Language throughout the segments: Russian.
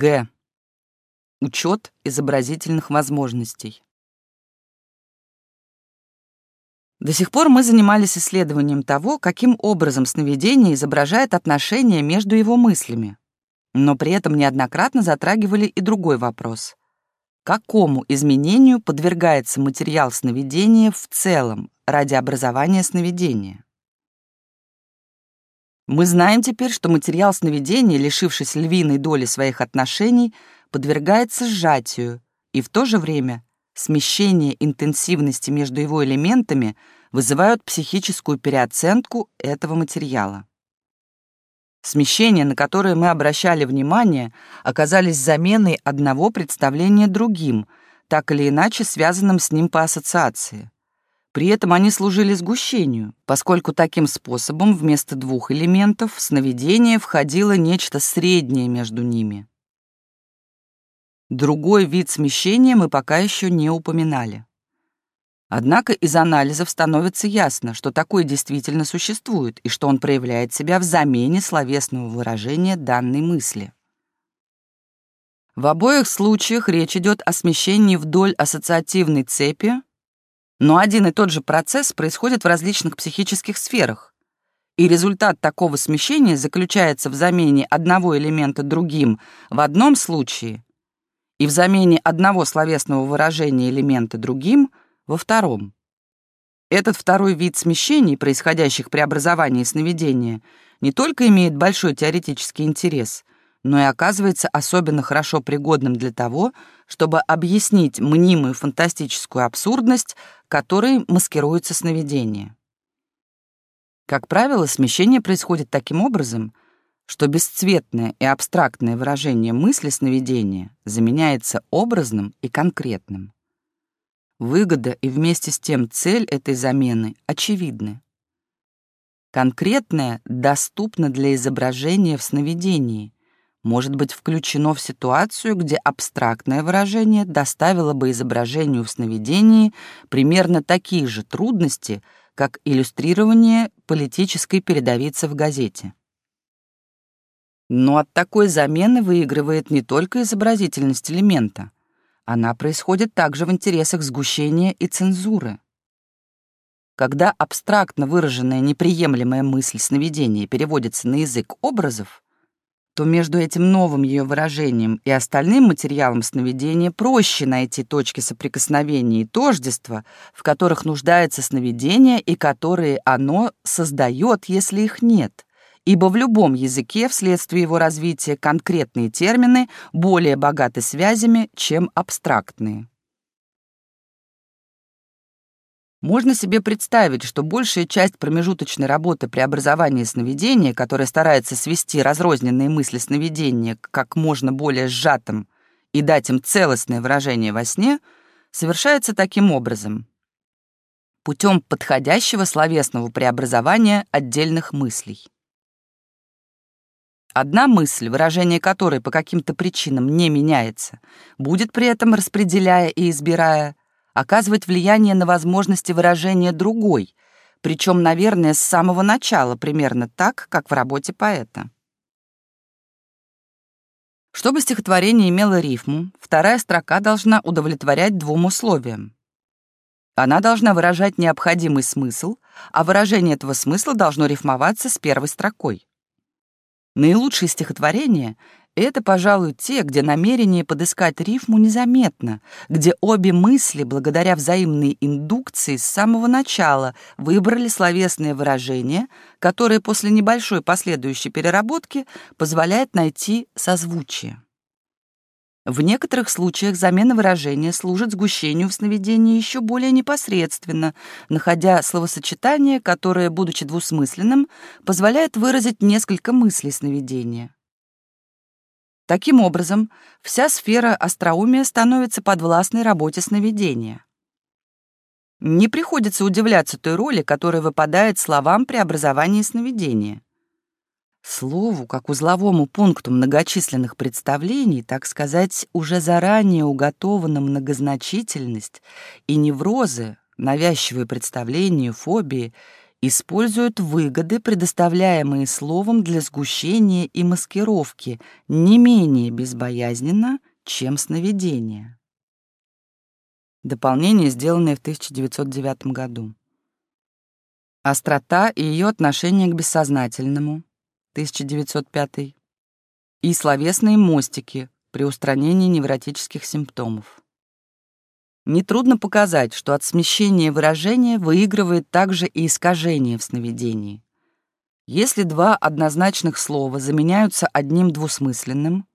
Г. Учет изобразительных возможностей. До сих пор мы занимались исследованием того, каким образом сновидение изображает отношения между его мыслями. Но при этом неоднократно затрагивали и другой вопрос. Какому изменению подвергается материал сновидения в целом ради образования сновидения? Мы знаем теперь, что материал сновидения, лишившись львиной доли своих отношений, подвергается сжатию, и в то же время смещение интенсивности между его элементами вызывают психическую переоценку этого материала. Смещения, на которые мы обращали внимание, оказались заменой одного представления другим, так или иначе связанным с ним по ассоциации. При этом они служили сгущению, поскольку таким способом вместо двух элементов в сновидение входило нечто среднее между ними. Другой вид смещения мы пока еще не упоминали. Однако из анализов становится ясно, что такой действительно существует и что он проявляет себя в замене словесного выражения данной мысли. В обоих случаях речь идет о смещении вдоль ассоциативной цепи но один и тот же процесс происходит в различных психических сферах. И результат такого смещения заключается в замене одного элемента другим в одном случае и в замене одного словесного выражения элемента другим во втором. Этот второй вид смещений, происходящих при образовании сновидения, не только имеет большой теоретический интерес, но и оказывается особенно хорошо пригодным для того, чтобы объяснить мнимую фантастическую абсурдность, которой маскируется сновидение. Как правило, смещение происходит таким образом, что бесцветное и абстрактное выражение мысли сновидения заменяется образным и конкретным. Выгода и вместе с тем цель этой замены очевидны. Конкретное доступно для изображения в сновидении — может быть включено в ситуацию, где абстрактное выражение доставило бы изображению в сновидении примерно такие же трудности, как иллюстрирование политической передовицы в газете. Но от такой замены выигрывает не только изобразительность элемента. Она происходит также в интересах сгущения и цензуры. Когда абстрактно выраженная неприемлемая мысль сновидения переводится на язык образов, то между этим новым ее выражением и остальным материалом сновидения проще найти точки соприкосновения и тождества, в которых нуждается сновидение и которые оно создает, если их нет. Ибо в любом языке вследствие его развития конкретные термины более богаты связями, чем абстрактные. Можно себе представить, что большая часть промежуточной работы при образовании сновидения, которая старается свести разрозненные мысли сновидения к как можно более сжатым и дать им целостное выражение во сне, совершается таким образом. Путем подходящего словесного преобразования отдельных мыслей. Одна мысль, выражение которой по каким-то причинам не меняется, будет при этом, распределяя и избирая, оказывать влияние на возможности выражения другой, причем, наверное, с самого начала, примерно так, как в работе поэта. Чтобы стихотворение имело рифму, вторая строка должна удовлетворять двум условиям. Она должна выражать необходимый смысл, а выражение этого смысла должно рифмоваться с первой строкой. Наилучшие стихотворения это, пожалуй, те, где намерение подыскать рифму незаметно, где обе мысли, благодаря взаимной индукции, с самого начала выбрали словесное выражение, которое после небольшой последующей переработки позволяет найти созвучие. В некоторых случаях замена выражения служит сгущению в сновидении еще более непосредственно, находя словосочетание, которое, будучи двусмысленным, позволяет выразить несколько мыслей сновидения. Таким образом, вся сфера остроумия становится подвластной работе сновидения. Не приходится удивляться той роли, которая выпадает словам при образовании сновидения. Слову, как узловому пункту многочисленных представлений, так сказать, уже заранее уготована многозначительность и неврозы, навязчивые представления, фобии используют выгоды, предоставляемые словом для сгущения и маскировки, не менее безбоязненно, чем сновидение. Дополнение, сделанное в 1909 году. Острота и ее отношение к бессознательному, 1905, и словесные мостики при устранении невротических симптомов. Нетрудно показать, что от смещения выражения выигрывает также и искажение в сновидении. Если два однозначных слова заменяются одним двусмысленным,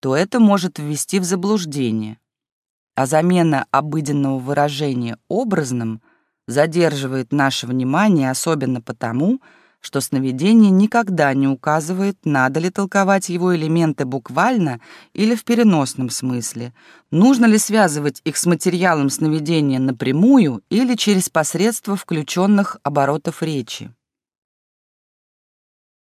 то это может ввести в заблуждение, а замена обыденного выражения образным задерживает наше внимание особенно потому, что сновидение никогда не указывает, надо ли толковать его элементы буквально или в переносном смысле, нужно ли связывать их с материалом сновидения напрямую или через посредство включенных оборотов речи.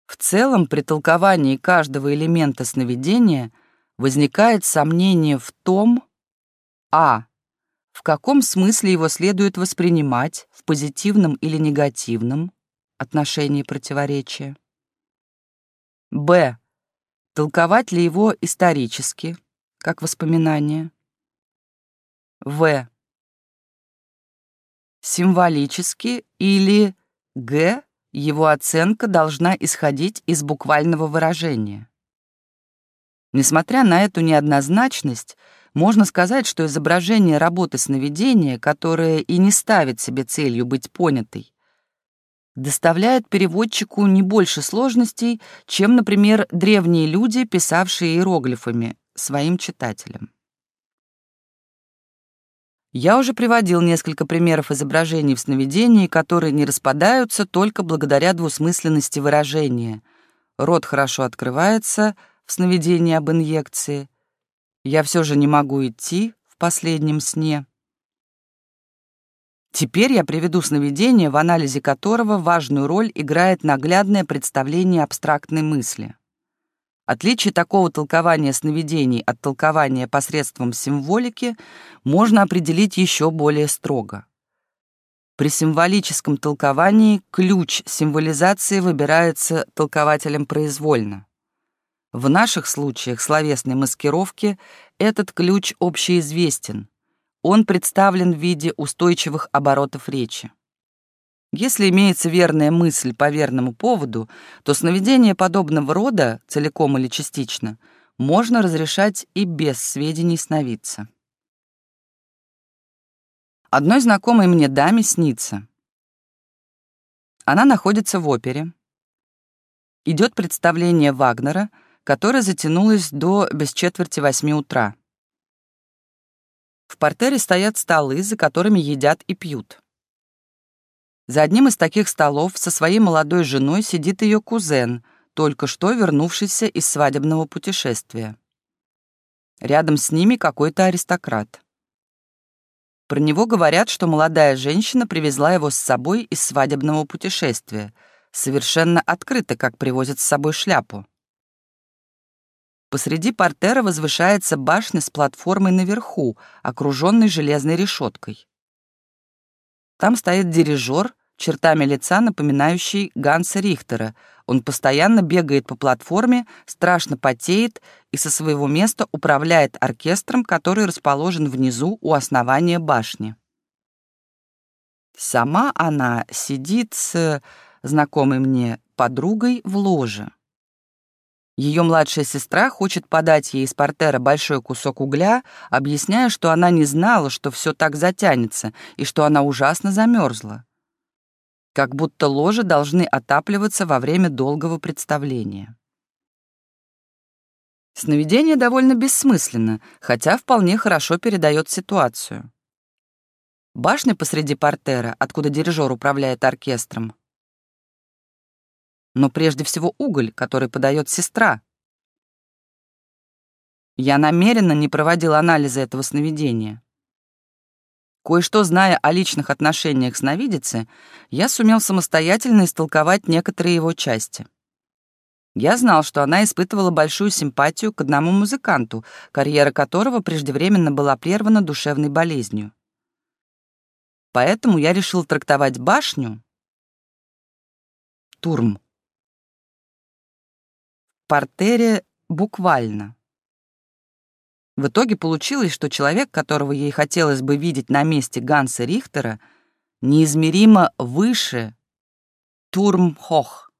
В целом, при толковании каждого элемента сновидения возникает сомнение в том, а. В каком смысле его следует воспринимать, в позитивном или негативном, отношении противоречия. Б. Толковать ли его исторически, как воспоминание. В. Символически или Г. Его оценка должна исходить из буквального выражения. Несмотря на эту неоднозначность, можно сказать, что изображение работы сновидения, которое и не ставит себе целью быть понятой, доставляет переводчику не больше сложностей, чем, например, древние люди, писавшие иероглифами, своим читателям. Я уже приводил несколько примеров изображений в сновидении, которые не распадаются только благодаря двусмысленности выражения. Рот хорошо открывается в сновидении об инъекции. Я все же не могу идти в последнем сне. Теперь я приведу сновидение, в анализе которого важную роль играет наглядное представление абстрактной мысли. Отличие такого толкования сновидений от толкования посредством символики можно определить еще более строго. При символическом толковании ключ символизации выбирается толкователем произвольно. В наших случаях словесной маскировки этот ключ общеизвестен, он представлен в виде устойчивых оборотов речи. Если имеется верная мысль по верному поводу, то сновидение подобного рода, целиком или частично, можно разрешать и без сведений сновидца. Одной знакомой мне даме снится. Она находится в опере. Идет представление Вагнера, которое затянулось до без четверти восьми утра. В портере стоят столы, за которыми едят и пьют. За одним из таких столов со своей молодой женой сидит ее кузен, только что вернувшийся из свадебного путешествия. Рядом с ними какой-то аристократ. Про него говорят, что молодая женщина привезла его с собой из свадебного путешествия, совершенно открыто, как привозят с собой шляпу. Посреди портера возвышается башня с платформой наверху, окруженной железной решеткой. Там стоит дирижер, чертами лица напоминающий Ганса Рихтера. Он постоянно бегает по платформе, страшно потеет и со своего места управляет оркестром, который расположен внизу у основания башни. Сама она сидит с знакомой мне подругой в ложе. Ее младшая сестра хочет подать ей из портера большой кусок угля, объясняя, что она не знала, что все так затянется, и что она ужасно замерзла. Как будто ложи должны отапливаться во время долгого представления. Сновидение довольно бессмысленно, хотя вполне хорошо передает ситуацию. Башня посреди портера, откуда дирижер управляет оркестром, но прежде всего уголь, который подает сестра. Я намеренно не проводил анализа этого сновидения. Кое-что зная о личных отношениях сновидицы, я сумел самостоятельно истолковать некоторые его части. Я знал, что она испытывала большую симпатию к одному музыканту, карьера которого преждевременно была прервана душевной болезнью. Поэтому я решил трактовать башню Турм. В портере буквально. В итоге получилось, что человек, которого ей хотелось бы видеть на месте Ганса Рихтера, неизмеримо выше Турмхох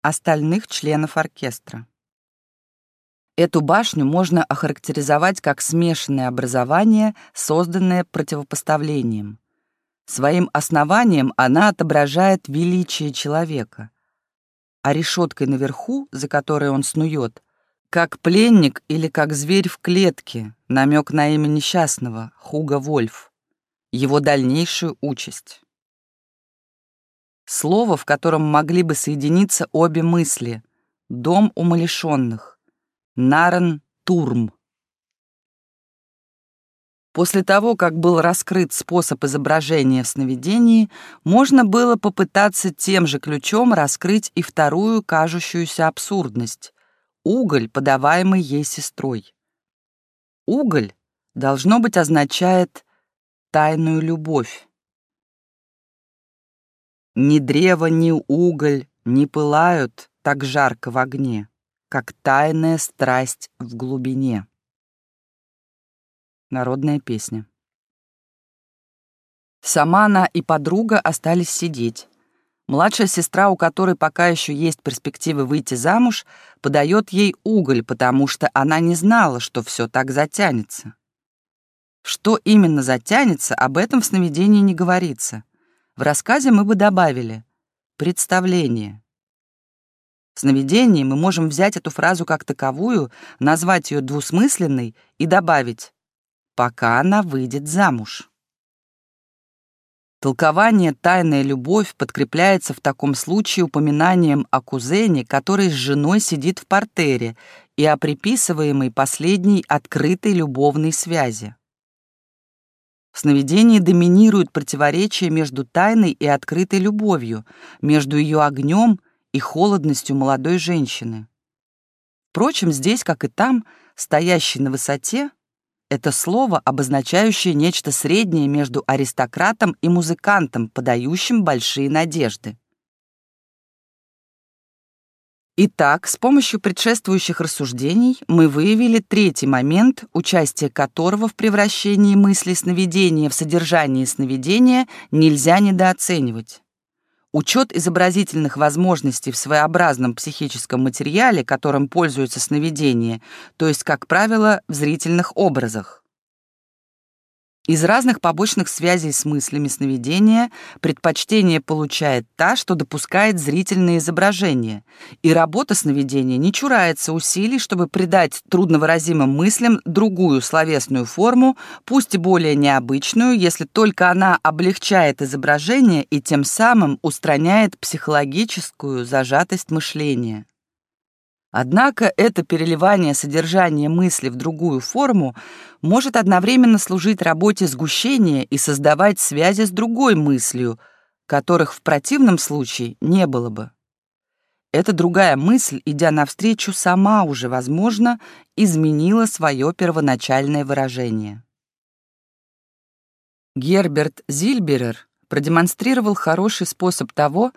остальных членов оркестра. Эту башню можно охарактеризовать как смешанное образование, созданное противопоставлением. Своим основанием она отображает величие человека, а решеткой наверху, за которой он снует, как пленник или как зверь в клетке, намек на имя несчастного, Хуга Вольф, его дальнейшую участь. Слово, в котором могли бы соединиться обе мысли — дом умалишенных, Нарен Турм. После того, как был раскрыт способ изображения в сновидении, можно было попытаться тем же ключом раскрыть и вторую кажущуюся абсурдность уголь, подаваемый ей сестрой. Уголь, должно быть, означает тайную любовь. Ни древо, ни уголь не пылают так жарко в огне, как тайная страсть в глубине. Народная песня. Сама она и подруга остались сидеть. Младшая сестра, у которой пока еще есть перспективы выйти замуж, подает ей уголь, потому что она не знала, что все так затянется. Что именно затянется, об этом в сновидении не говорится. В рассказе мы бы добавили «представление». В сновидении мы можем взять эту фразу как таковую, назвать ее двусмысленной и добавить «пока она выйдет замуж». Толкование «тайная любовь» подкрепляется в таком случае упоминанием о кузене, который с женой сидит в портере, и о приписываемой последней открытой любовной связи. В сновидении доминирует противоречие между тайной и открытой любовью, между ее огнем и холодностью молодой женщины. Впрочем, здесь, как и там, стоящий на высоте, это слово, обозначающее нечто среднее между аристократом и музыкантом, подающим большие надежды. Итак, с помощью предшествующих рассуждений мы выявили третий момент, участие которого в превращении мысли сновидения в содержание сновидения нельзя недооценивать. Учет изобразительных возможностей в своеобразном психическом материале, которым пользуется сновидение, то есть, как правило, в зрительных образах. Из разных побочных связей с мыслями сновидения предпочтение получает та, что допускает зрительные изображения, и работа сновидения не чурается усилий, чтобы придать трудновыразимым мыслям другую словесную форму, пусть и более необычную, если только она облегчает изображение и тем самым устраняет психологическую зажатость мышления. Однако это переливание содержания мысли в другую форму может одновременно служить работе сгущения и создавать связи с другой мыслью, которых в противном случае не было бы. Эта другая мысль, идя навстречу, сама уже, возможно, изменила свое первоначальное выражение. Герберт Зильберер продемонстрировал хороший способ того,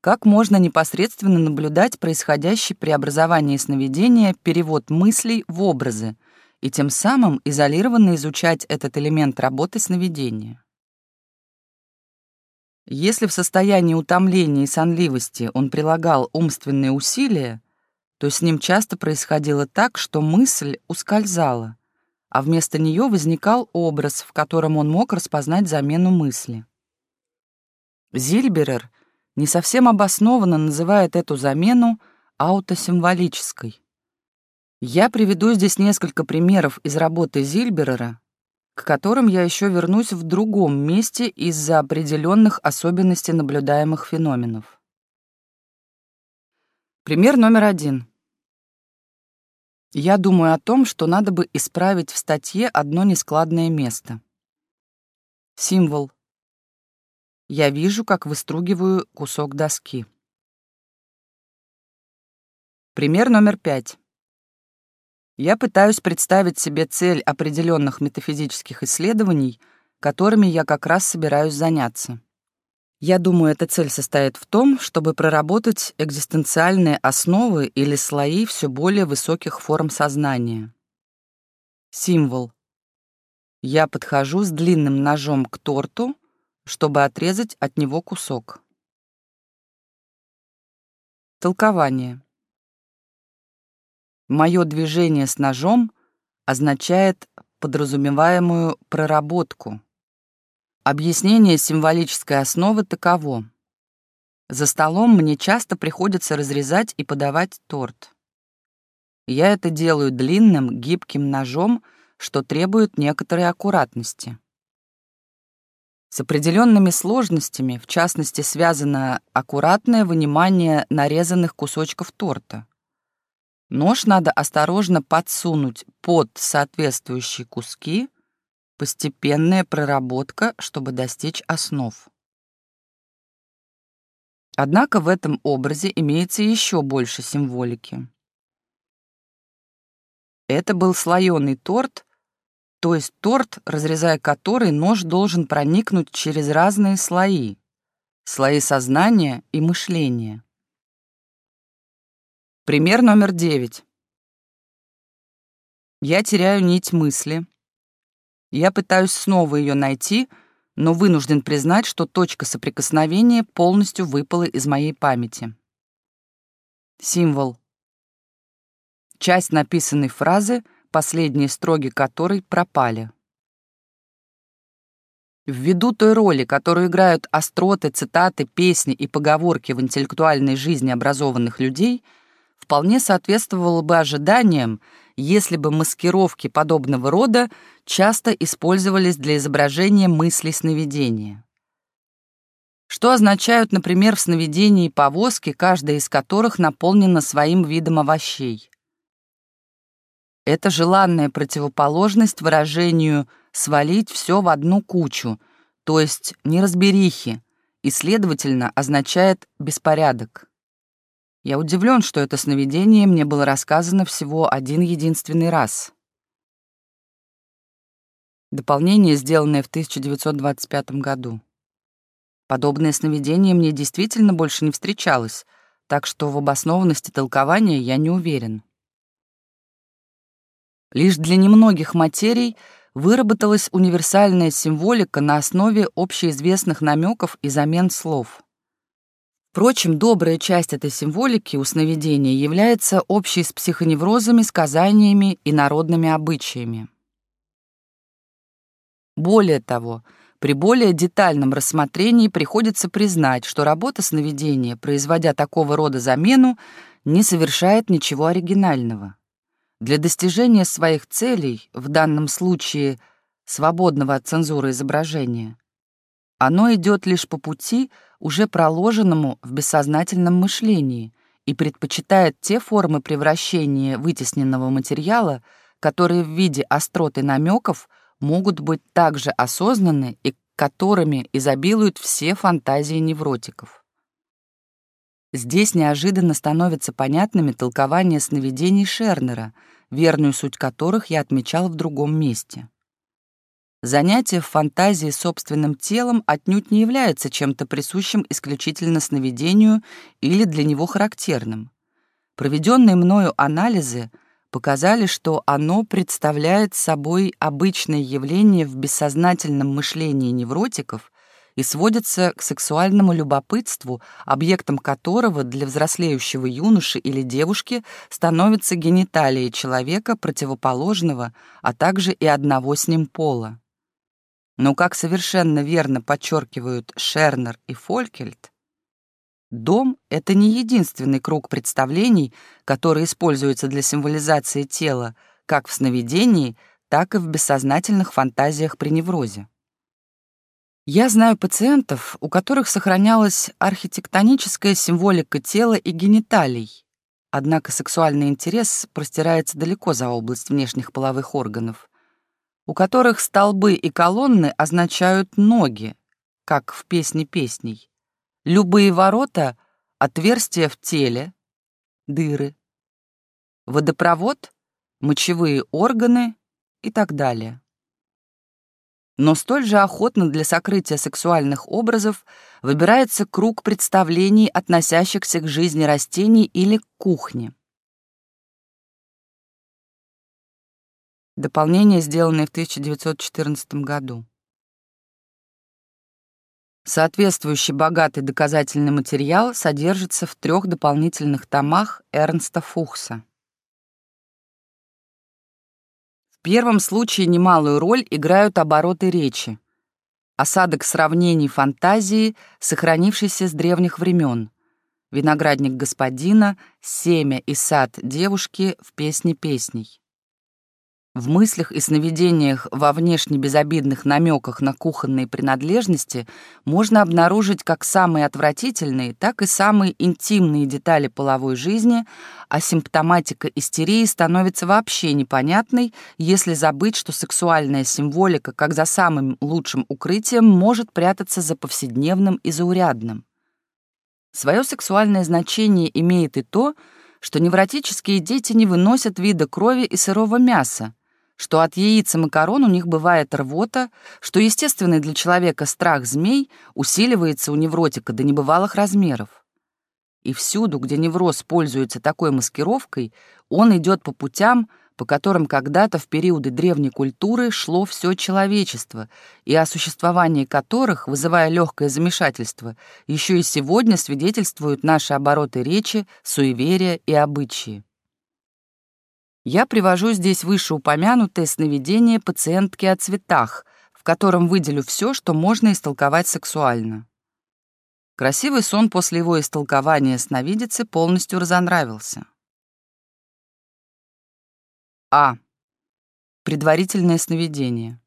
как можно непосредственно наблюдать происходящий при образовании сновидения перевод мыслей в образы и тем самым изолированно изучать этот элемент работы сновидения. Если в состоянии утомления и сонливости он прилагал умственные усилия, то с ним часто происходило так, что мысль ускользала, а вместо нее возникал образ, в котором он мог распознать замену мысли. Зильберер не совсем обоснованно называет эту замену аутосимволической. Я приведу здесь несколько примеров из работы Зильберера, к которым я еще вернусь в другом месте из-за определенных особенностей наблюдаемых феноменов. Пример номер один. Я думаю о том, что надо бы исправить в статье одно нескладное место. Символ я вижу, как выстругиваю кусок доски. Пример номер пять. Я пытаюсь представить себе цель определенных метафизических исследований, которыми я как раз собираюсь заняться. Я думаю, эта цель состоит в том, чтобы проработать экзистенциальные основы или слои все более высоких форм сознания. Символ. Я подхожу с длинным ножом к торту, чтобы отрезать от него кусок. Толкование. Мое движение с ножом означает подразумеваемую проработку. Объяснение символической основы таково. За столом мне часто приходится разрезать и подавать торт. Я это делаю длинным, гибким ножом, что требует некоторой аккуратности. С определенными сложностями, в частности, связано аккуратное вынимание нарезанных кусочков торта. Нож надо осторожно подсунуть под соответствующие куски, постепенная проработка, чтобы достичь основ. Однако в этом образе имеется еще больше символики. Это был слоеный торт, то есть торт, разрезая который, нож должен проникнуть через разные слои, слои сознания и мышления. Пример номер девять. Я теряю нить мысли. Я пытаюсь снова ее найти, но вынужден признать, что точка соприкосновения полностью выпала из моей памяти. Символ. Часть написанной фразы — последние строги которой пропали. Ввиду той роли, которую играют остроты, цитаты, песни и поговорки в интеллектуальной жизни образованных людей, вполне соответствовало бы ожиданиям, если бы маскировки подобного рода часто использовались для изображения мыслей сновидения. Что означают, например, в сновидении повозки, каждая из которых наполнена своим видом овощей? Это желанная противоположность выражению «свалить все в одну кучу», то есть неразберихи, и, следовательно, означает «беспорядок». Я удивлен, что это сновидение мне было рассказано всего один единственный раз. Дополнение, сделанное в 1925 году. Подобное сновидение мне действительно больше не встречалось, так что в обоснованности толкования я не уверен. Лишь для немногих материй выработалась универсальная символика на основе общеизвестных намеков и замен слов. Впрочем, добрая часть этой символики у сновидения является общей с психоневрозами, сказаниями и народными обычаями. Более того, при более детальном рассмотрении приходится признать, что работа сновидения, производя такого рода замену, не совершает ничего оригинального. Для достижения своих целей, в данном случае свободного от цензуры изображения, оно идет лишь по пути, уже проложенному в бессознательном мышлении, и предпочитает те формы превращения вытесненного материала, которые в виде остроты намеков могут быть также осознаны и которыми изобилуют все фантазии невротиков. Здесь неожиданно становятся понятными толкования сновидений Шернера, верную суть которых я отмечал в другом месте. Занятие в фантазии собственным телом отнюдь не является чем-то присущим исключительно сновидению или для него характерным. Проведенные мною анализы показали, что оно представляет собой обычное явление в бессознательном мышлении невротиков и сводится к сексуальному любопытству, объектом которого для взрослеющего юноши или девушки становится гениталии человека противоположного, а также и одного с ним пола. Но, как совершенно верно подчеркивают Шернер и Фолькельт, дом — это не единственный круг представлений, который используется для символизации тела, как в сновидении, так и в бессознательных фантазиях при неврозе. Я знаю пациентов, у которых сохранялась архитектоническая символика тела и гениталий, однако сексуальный интерес простирается далеко за область внешних половых органов, у которых столбы и колонны означают ноги, как в «Песне песней», любые ворота — отверстия в теле, дыры, водопровод — мочевые органы и так далее. Но столь же охотно для сокрытия сексуальных образов выбирается круг представлений, относящихся к жизни растений или к кухне. Дополнение, сделанное в 1914 году. Соответствующий богатый доказательный материал содержится в трех дополнительных томах Эрнста Фухса. Первом случае немалую роль играют обороты речи, осадок сравнений фантазии, сохранившийся с древних времен, виноградник господина, семя и сад девушки в песне песней. В мыслях и сновидениях во внешне безобидных намеках на кухонные принадлежности можно обнаружить как самые отвратительные, так и самые интимные детали половой жизни, а симптоматика истерии становится вообще непонятной, если забыть, что сексуальная символика, как за самым лучшим укрытием, может прятаться за повседневным и заурядным. Свое сексуальное значение имеет и то, что невротические дети не выносят вида крови и сырого мяса, что от яиц и макарон у них бывает рвота, что естественный для человека страх змей усиливается у невротика до небывалых размеров. И всюду, где невроз пользуется такой маскировкой, он идет по путям, по которым когда-то в периоды древней культуры шло все человечество, и о существовании которых, вызывая легкое замешательство, еще и сегодня свидетельствуют наши обороты речи, суеверия и обычаи. Я привожу здесь вышеупомянутое сновидение пациентки о цветах, в котором выделю все, что можно истолковать сексуально. Красивый сон после его истолкования сновидицы полностью разонравился. А. Предварительное сновидение.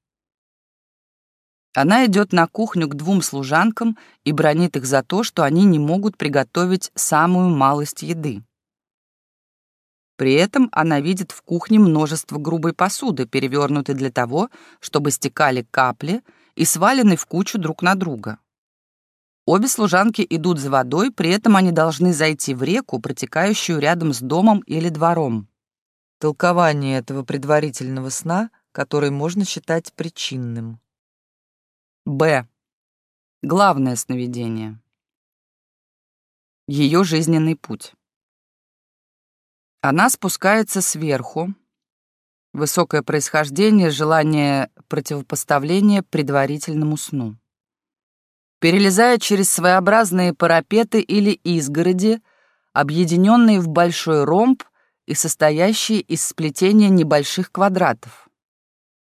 Она идет на кухню к двум служанкам и бронит их за то, что они не могут приготовить самую малость еды. При этом она видит в кухне множество грубой посуды, перевернутой для того, чтобы стекали капли и свалены в кучу друг на друга. Обе служанки идут за водой, при этом они должны зайти в реку, протекающую рядом с домом или двором. Толкование этого предварительного сна, который можно считать причинным. Б. Главное сновидение. Ее жизненный путь. Она спускается сверху. Высокое происхождение, желание противопоставления предварительному сну. Перелезая через своеобразные парапеты или изгороди, объединенные в большой ромб и состоящие из сплетения небольших квадратов.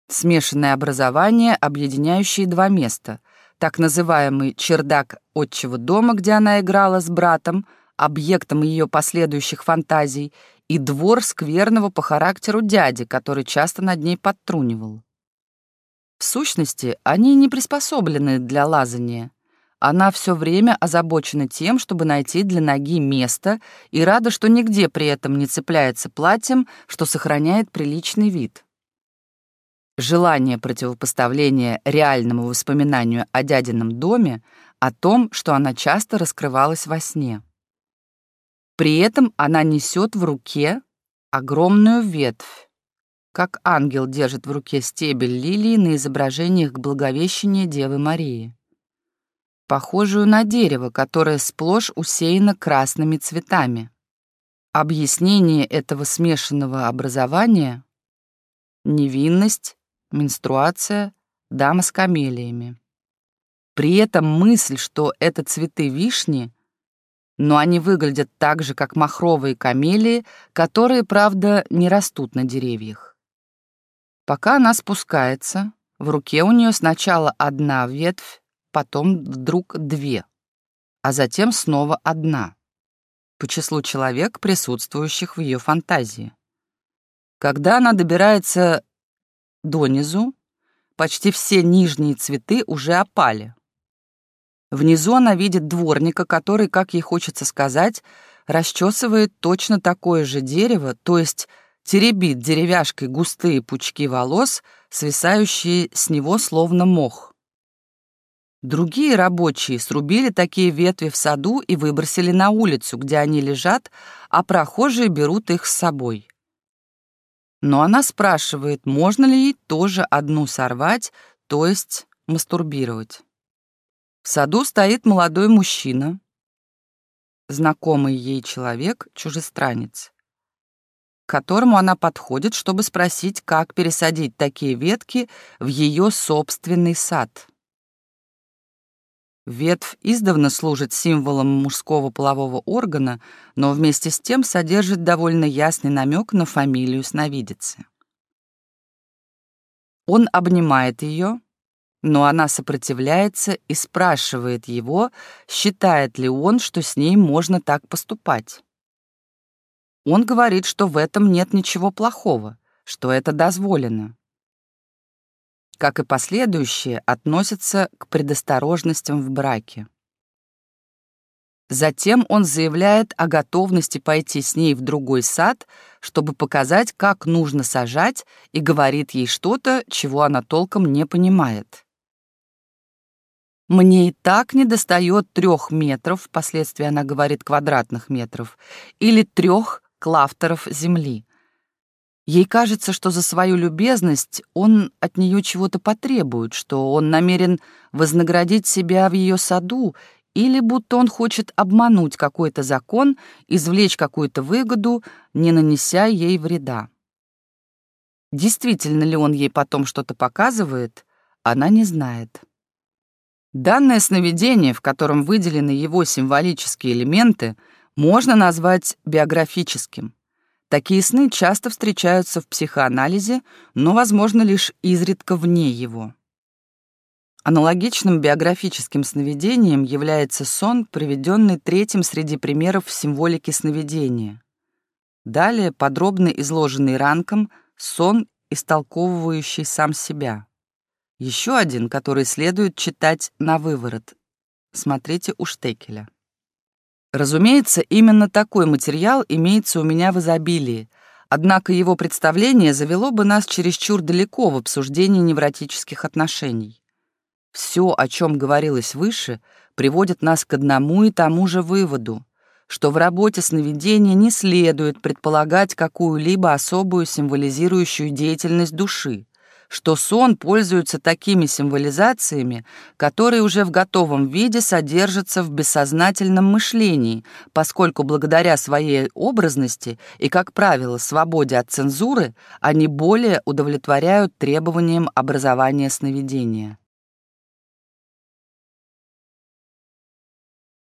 Смешанное образование, объединяющее два места, так называемый чердак отчего дома, где она играла с братом, объектом ее последующих фантазий, и двор скверного по характеру дяди, который часто над ней подтрунивал. В сущности, они не приспособлены для лазания. Она все время озабочена тем, чтобы найти для ноги место, и рада, что нигде при этом не цепляется платьем, что сохраняет приличный вид. Желание противопоставления реальному воспоминанию о дядином доме о том, что она часто раскрывалась во сне. При этом она несет в руке огромную ветвь, как ангел держит в руке стебель лилии на изображениях Благовещения Девы Марии, похожую на дерево, которое сплошь усеяно красными цветами. Объяснение этого смешанного образования — невинность, менструация, дама с камелиями. При этом мысль, что это цветы вишни — но они выглядят так же, как махровые камелии, которые, правда, не растут на деревьях. Пока она спускается, в руке у нее сначала одна ветвь, потом вдруг две, а затем снова одна, по числу человек, присутствующих в ее фантазии. Когда она добирается донизу, почти все нижние цветы уже опали. Внизу она видит дворника, который, как ей хочется сказать, расчесывает точно такое же дерево, то есть теребит деревяшкой густые пучки волос, свисающие с него словно мох. Другие рабочие срубили такие ветви в саду и выбросили на улицу, где они лежат, а прохожие берут их с собой. Но она спрашивает, можно ли ей тоже одну сорвать, то есть мастурбировать. В саду стоит молодой мужчина, знакомый ей человек, чужестранец, к которому она подходит, чтобы спросить, как пересадить такие ветки в ее собственный сад. Ветвь издавна служит символом мужского полового органа, но вместе с тем содержит довольно ясный намек на фамилию сновидицы. Он обнимает ее, но она сопротивляется и спрашивает его, считает ли он, что с ней можно так поступать. Он говорит, что в этом нет ничего плохого, что это дозволено. Как и последующие, относятся к предосторожностям в браке. Затем он заявляет о готовности пойти с ней в другой сад, чтобы показать, как нужно сажать, и говорит ей что-то, чего она толком не понимает. Мне и так не достает трех метров, впоследствии она говорит квадратных метров, или трех клавтеров земли. Ей кажется, что за свою любезность он от нее чего-то потребует, что он намерен вознаградить себя в ее саду, или будто он хочет обмануть какой-то закон, извлечь какую-то выгоду, не нанеся ей вреда. Действительно ли он ей потом что-то показывает, она не знает. Данное сновидение, в котором выделены его символические элементы, можно назвать биографическим. Такие сны часто встречаются в психоанализе, но, возможно, лишь изредка вне его. Аналогичным биографическим сновидением является сон, приведенный третьим среди примеров символики сновидения. Далее подробно изложенный ранком сон, истолковывающий сам себя. Еще один, который следует читать на выворот. Смотрите у Штекеля. Разумеется, именно такой материал имеется у меня в изобилии, однако его представление завело бы нас чересчур далеко в обсуждении невротических отношений. Все, о чем говорилось выше, приводит нас к одному и тому же выводу, что в работе сновидения не следует предполагать какую-либо особую символизирующую деятельность души, что сон пользуется такими символизациями, которые уже в готовом виде содержатся в бессознательном мышлении, поскольку благодаря своей образности и, как правило, свободе от цензуры, они более удовлетворяют требованиям образования сновидения.